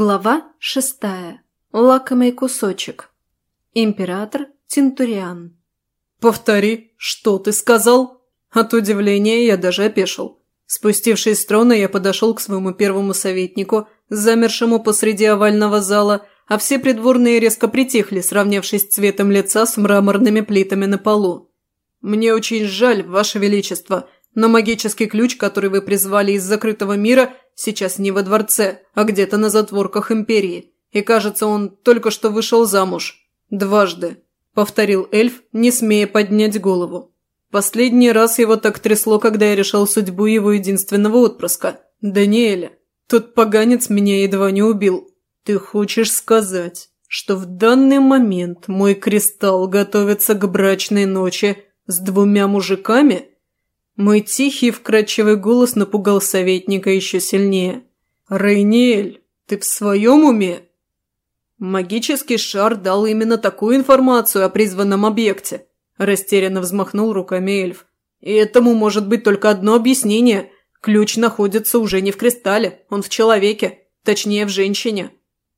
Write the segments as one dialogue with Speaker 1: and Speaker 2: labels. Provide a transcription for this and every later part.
Speaker 1: Глава шестая. Лакомый кусочек. Император Тинтуриан.
Speaker 2: «Повтори, что ты сказал?» От удивления я даже опешил. Спустившись с трона, я подошел к своему первому советнику, замершему посреди овального зала, а все придворные резко притихли, сравнявшись цветом лица с мраморными плитами на полу. «Мне очень жаль, Ваше Величество», но магический ключ, который вы призвали из закрытого мира, сейчас не во дворце, а где-то на затворках Империи. И кажется, он только что вышел замуж. Дважды», – повторил эльф, не смея поднять голову. Последний раз его так трясло, когда я решал судьбу его единственного отпрыска – Даниэля. Тот поганец меня едва не убил. Ты хочешь сказать, что в данный момент мой кристалл готовится к брачной ночи с двумя мужиками? Мой тихий вкрадчивый голос напугал советника еще сильнее. «Рейниэль, ты в своем уме?» «Магический шар дал именно такую информацию о призванном объекте», – растерянно взмахнул руками эльф. «И этому может быть только одно объяснение. Ключ находится уже не в кристалле, он в человеке, точнее в женщине».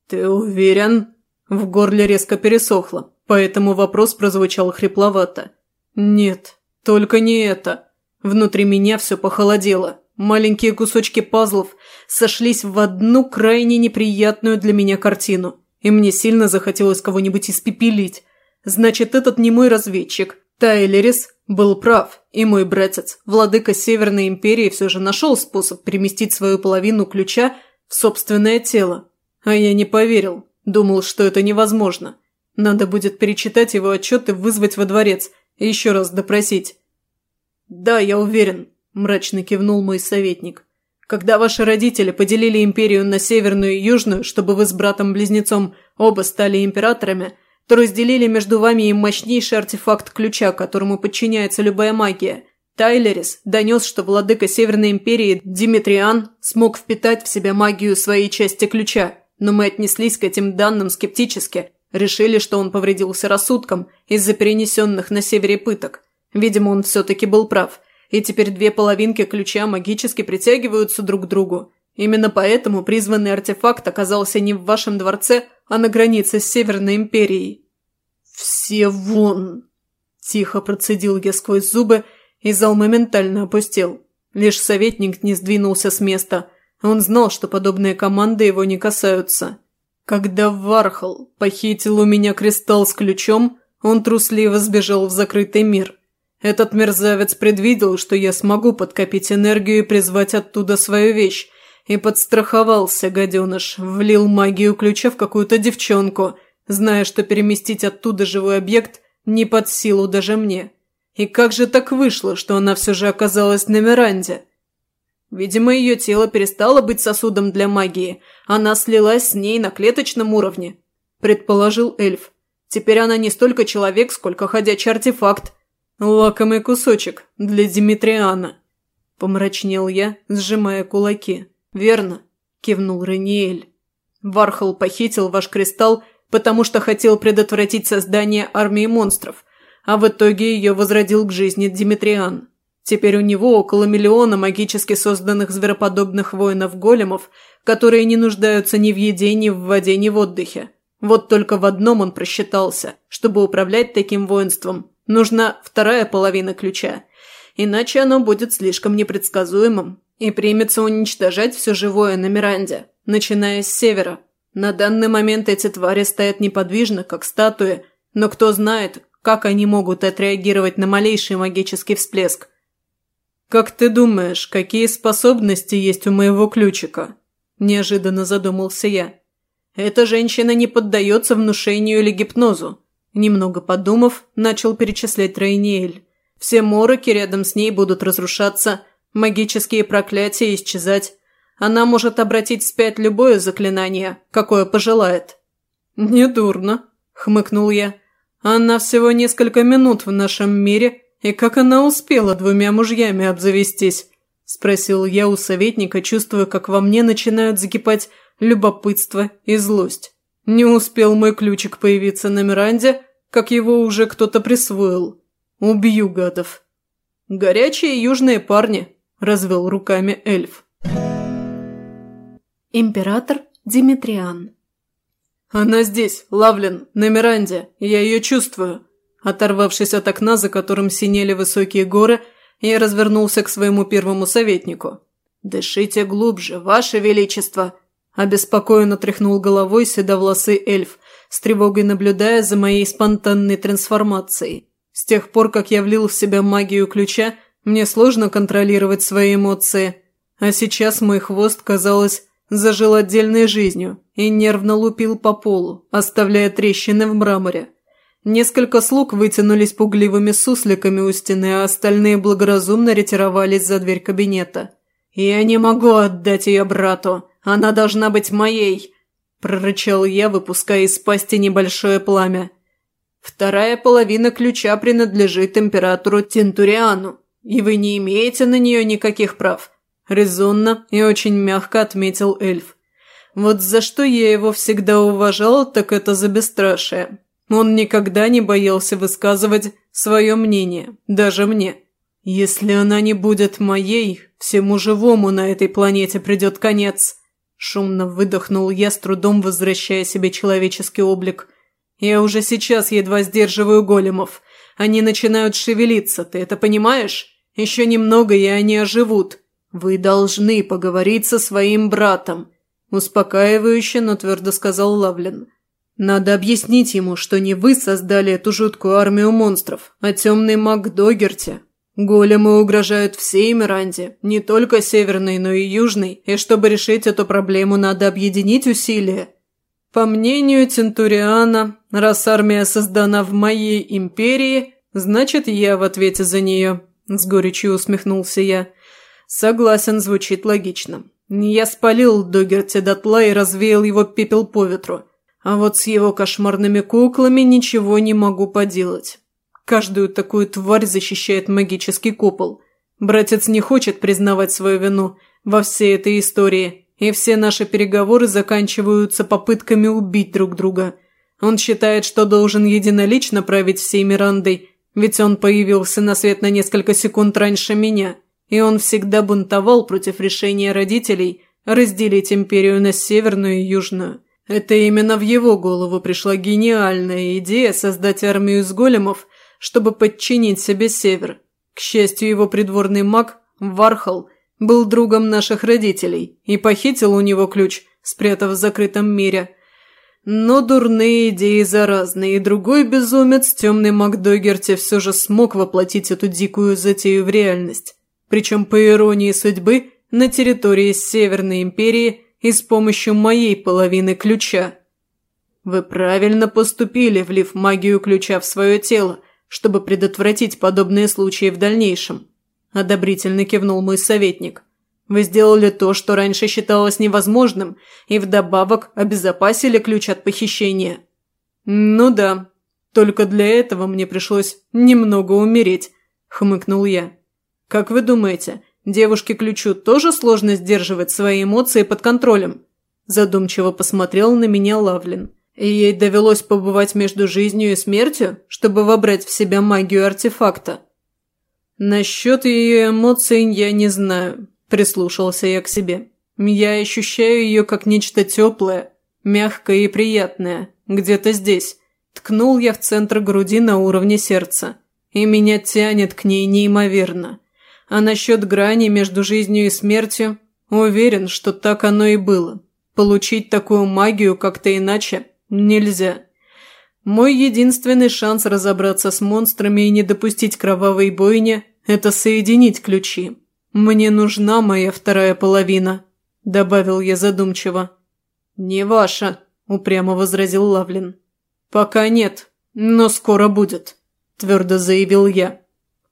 Speaker 2: «Ты уверен?» В горле резко пересохло, поэтому вопрос прозвучал хрипловато. «Нет, только не это», Внутри меня все похолодело. Маленькие кусочки пазлов сошлись в одну крайне неприятную для меня картину. И мне сильно захотелось кого-нибудь испепелить. Значит, этот не мой разведчик. Тайлерис был прав, и мой братец, владыка Северной Империи, все же нашел способ переместить свою половину ключа в собственное тело. А я не поверил, думал, что это невозможно. Надо будет перечитать его отчет и вызвать во дворец, и еще раз допросить. «Да, я уверен», – мрачно кивнул мой советник. «Когда ваши родители поделили империю на северную и южную, чтобы вы с братом-близнецом оба стали императорами, то разделили между вами и мощнейший артефакт ключа, которому подчиняется любая магия. Тайлерис донес, что владыка Северной империи Димитриан смог впитать в себя магию своей части ключа, но мы отнеслись к этим данным скептически, решили, что он повредился рассудком из-за перенесенных на севере пыток. Видимо, он все-таки был прав, и теперь две половинки ключа магически притягиваются друг к другу. Именно поэтому призванный артефакт оказался не в вашем дворце, а на границе с Северной Империей. «Все вон!» – тихо процедил я сквозь зубы, и зал моментально опустел. Лишь советник не сдвинулся с места. Он знал, что подобные команды его не касаются. Когда Вархал похитил у меня кристалл с ключом, он трусливо сбежал в закрытый мир. Этот мерзавец предвидел, что я смогу подкопить энергию и призвать оттуда свою вещь, и подстраховался, гаденыш, влил магию ключа в какую-то девчонку, зная, что переместить оттуда живой объект не под силу даже мне. И как же так вышло, что она все же оказалась на Миранде? Видимо, ее тело перестало быть сосудом для магии, она слилась с ней на клеточном уровне, предположил эльф. Теперь она не столько человек, сколько ходячий артефакт, «Лакомый кусочек для Димитриана», – помрачнел я, сжимая кулаки. «Верно», – кивнул Раниэль. «Вархал похитил ваш кристалл, потому что хотел предотвратить создание армии монстров, а в итоге ее возродил к жизни Димитриан. Теперь у него около миллиона магически созданных звероподобных воинов-големов, которые не нуждаются ни в еде, ни в воде, ни в отдыхе. Вот только в одном он просчитался. Чтобы управлять таким воинством, Нужна вторая половина ключа, иначе оно будет слишком непредсказуемым и примется уничтожать все живое на Миранде, начиная с севера. На данный момент эти твари стоят неподвижно, как статуи, но кто знает, как они могут отреагировать на малейший магический всплеск. «Как ты думаешь, какие способности есть у моего ключика?» – неожиданно задумался я. «Эта женщина не поддается внушению или гипнозу. Немного подумав, начал перечислять Рейниэль. Все мороки рядом с ней будут разрушаться, магические проклятия исчезать. Она может обратить вспять любое заклинание, какое пожелает. «Недурно», – хмыкнул я. «Она всего несколько минут в нашем мире, и как она успела двумя мужьями обзавестись?» – спросил я у советника, чувствуя, как во мне начинают закипать любопытство и злость. Не успел мой ключик появиться на Миранде, как его уже кто-то присвоил. Убью гадов. Горячие южные парни, развел руками эльф.
Speaker 1: Император Димитриан.
Speaker 2: «Она здесь, Лавлин, на Миранде, я ее чувствую». Оторвавшись от окна, за которым синели высокие горы, я развернулся к своему первому советнику. «Дышите глубже, Ваше Величество!» Обеспокоенно тряхнул головой седовласый эльф, с тревогой наблюдая за моей спонтанной трансформацией. С тех пор, как я влил в себя магию ключа, мне сложно контролировать свои эмоции. А сейчас мой хвост, казалось, зажил отдельной жизнью и нервно лупил по полу, оставляя трещины в мраморе. Несколько слуг вытянулись пугливыми сусликами у стены, а остальные благоразумно ретировались за дверь кабинета. «Я не могу отдать ее брату. Она должна быть моей!» – прорычал я, выпуская из пасти небольшое пламя. «Вторая половина ключа принадлежит императору Тентуриану, и вы не имеете на нее никаких прав», – резонно и очень мягко отметил эльф. «Вот за что я его всегда уважал, так это за бесстрашие. Он никогда не боялся высказывать свое мнение, даже мне. Если она не будет моей, всему живому на этой планете придет конец». Шумно выдохнул я, с трудом возвращая себе человеческий облик. «Я уже сейчас едва сдерживаю големов. Они начинают шевелиться, ты это понимаешь? Еще немного, и они оживут. Вы должны поговорить со своим братом», – успокаивающе, но твердо сказал Лавлин. «Надо объяснить ему, что не вы создали эту жуткую армию монстров, а темный маг Догерти, Големы угрожают всей Миранде, не только северной, но и южной, и чтобы решить эту проблему, надо объединить усилия. По мнению Центуриана, раз армия создана в моей империи, значит, я в ответе за нее. С горечью усмехнулся я. Согласен, звучит логично. Я спалил Догерти дотла и развеял его пепел по ветру. А вот с его кошмарными куклами ничего не могу поделать. Каждую такую тварь защищает магический купол. Братец не хочет признавать свою вину во всей этой истории, и все наши переговоры заканчиваются попытками убить друг друга. Он считает, что должен единолично править всей Мирандой, ведь он появился на свет на несколько секунд раньше меня, и он всегда бунтовал против решения родителей разделить империю на северную и южную. Это именно в его голову пришла гениальная идея создать армию из големов чтобы подчинить себе север. К счастью, его придворный маг, Вархал, был другом наших родителей и похитил у него ключ, спрятав в закрытом мире. Но дурные идеи заразны, и другой безумец, темный маг Догерти, все же смог воплотить эту дикую затею в реальность. Причем, по иронии судьбы, на территории Северной Империи и с помощью моей половины ключа. Вы правильно поступили, влив магию ключа в свое тело, чтобы предотвратить подобные случаи в дальнейшем», – одобрительно кивнул мой советник. «Вы сделали то, что раньше считалось невозможным, и вдобавок обезопасили ключ от похищения». «Ну да, только для этого мне пришлось немного умереть», – хмыкнул я. «Как вы думаете, девушке-ключу тоже сложно сдерживать свои эмоции под контролем?» Задумчиво посмотрел на меня Лавлин. И ей довелось побывать между жизнью и смертью, чтобы вобрать в себя магию артефакта. Насчет ее эмоций я не знаю, прислушался я к себе. Я ощущаю ее как нечто теплое, мягкое и приятное, где-то здесь. Ткнул я в центр груди на уровне сердца. И меня тянет к ней неимоверно. А насчет грани между жизнью и смертью, уверен, что так оно и было. Получить такую магию как-то иначе Нельзя. Мой единственный шанс разобраться с монстрами и не допустить кровавой бойни – это соединить ключи. Мне нужна моя вторая половина, – добавил я задумчиво. «Не ваша», – упрямо возразил Лавлин. «Пока нет, но скоро будет», – твердо заявил я.